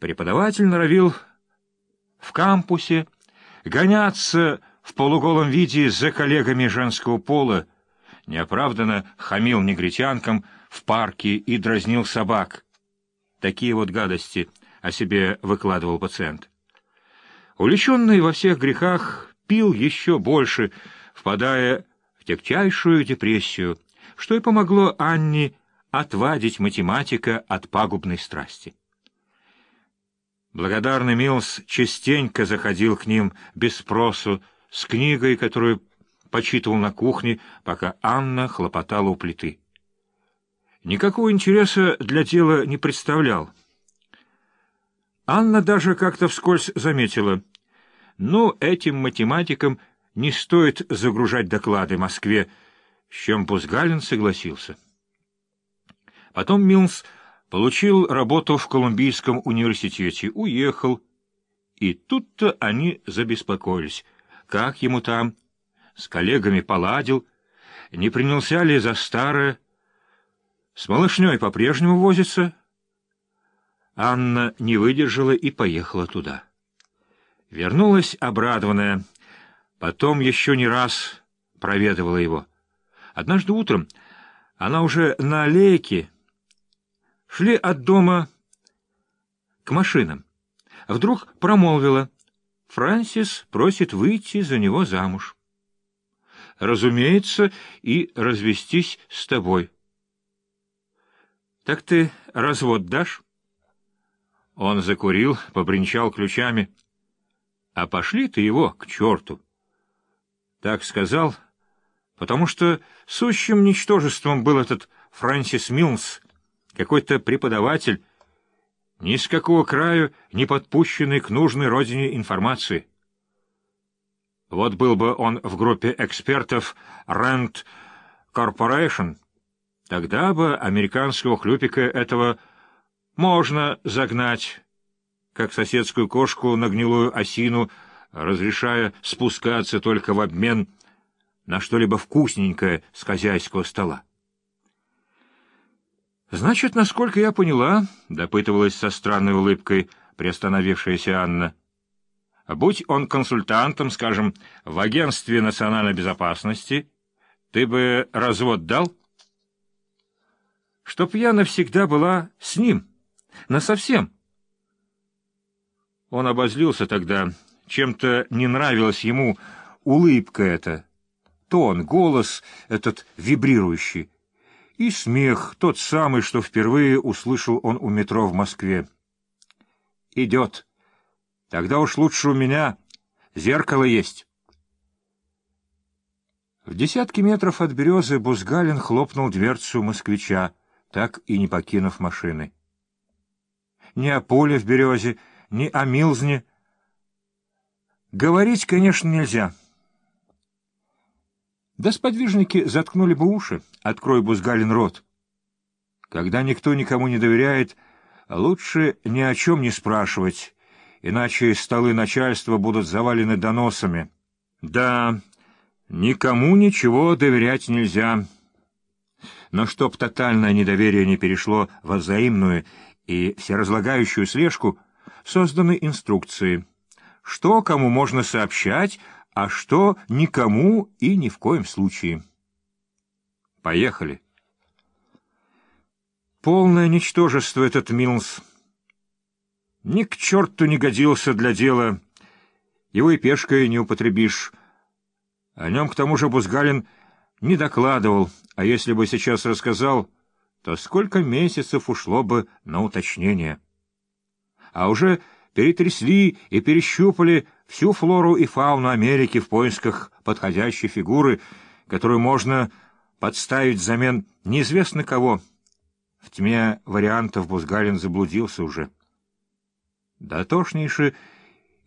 Преподаватель норовил в кампусе гоняться в полуголом виде за коллегами женского пола, неоправданно хамил негритянкам в парке и дразнил собак. Такие вот гадости о себе выкладывал пациент. Увлеченный во всех грехах, пил еще больше, впадая в тягчайшую депрессию, что и помогло Анне отвадить математика от пагубной страсти. Благодарный Милс частенько заходил к ним без спросу с книгой, которую почитывал на кухне, пока Анна хлопотала у плиты. Никакого интереса для дела не представлял. Анна даже как-то вскользь заметила, ну, этим математикам не стоит загружать доклады Москве, с чем Бузгалин согласился. Потом Милс получил работу в Колумбийском университете, уехал, и тут-то они забеспокоились. Как ему там? С коллегами поладил? Не принялся ли за старое? С малышней по-прежнему возится? Анна не выдержала и поехала туда. Вернулась обрадованная. Потом еще не раз проведывала его. Однажды утром она уже на аллейке шли от дома к машинам. Вдруг промолвила. Франсис просит выйти за него замуж. Разумеется, и развестись с тобой. Так ты развод дашь? Он закурил, побренчал ключами. А пошли ты его к черту. Так сказал, потому что сущим ничтожеством был этот Франсис Милнс, какой-то преподаватель, ни с какого краю не подпущенный к нужной родине информации. Вот был бы он в группе экспертов Rand Corporation, тогда бы американского хлюпика этого можно загнать, как соседскую кошку на гнилую осину, разрешая спускаться только в обмен на что-либо вкусненькое с хозяйского стола. «Значит, насколько я поняла», — допытывалась со странной улыбкой приостановившаяся Анна, «будь он консультантом, скажем, в Агентстве национальной безопасности, ты бы развод дал?» «Чтоб я навсегда была с ним, насовсем». Он обозлился тогда, чем-то не нравилась ему улыбка эта, тон, голос этот вибрирующий и смех, тот самый, что впервые услышал он у метро в Москве. «Идет. Тогда уж лучше у меня зеркало есть». В десятки метров от березы Бузгалин хлопнул дверцу москвича, так и не покинув машины. Ни о поле в березе, ни о Милзне. Говорить, конечно, нельзя. Да сподвижники заткнули бы уши, открой Бузгалин рот. Когда никто никому не доверяет, лучше ни о чем не спрашивать, иначе столы начальства будут завалены доносами. Да, никому ничего доверять нельзя. Но чтоб тотальное недоверие не перешло во взаимную и всеразлагающую слежку, созданы инструкции. Что кому можно сообщать, а что никому и ни в коем случае. Поехали. Полное ничтожество этот Милс. Ни к черту не годился для дела. Его и пешкой не употребишь. О нем, к тому же, Бузгалин не докладывал, а если бы сейчас рассказал, то сколько месяцев ушло бы на уточнение. А уже перетрясли и перещупали всю флору и фауну Америки в поисках подходящей фигуры, которую можно подставить взамен неизвестно кого. В тьме вариантов Бузгалин заблудился уже. Дотошнейше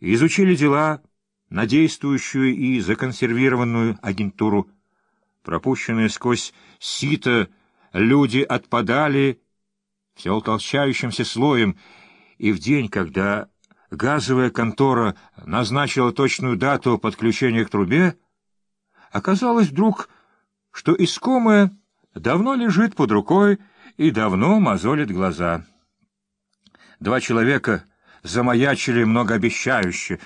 изучили дела на действующую и законсервированную агентуру. Пропущенные сквозь сито люди отпадали все утолщающимся слоем, и в день, когда газовая контора назначила точную дату подключения к трубе, оказалось вдруг, что искомое давно лежит под рукой и давно мозолит глаза. Два человека, замаячили многообещающе,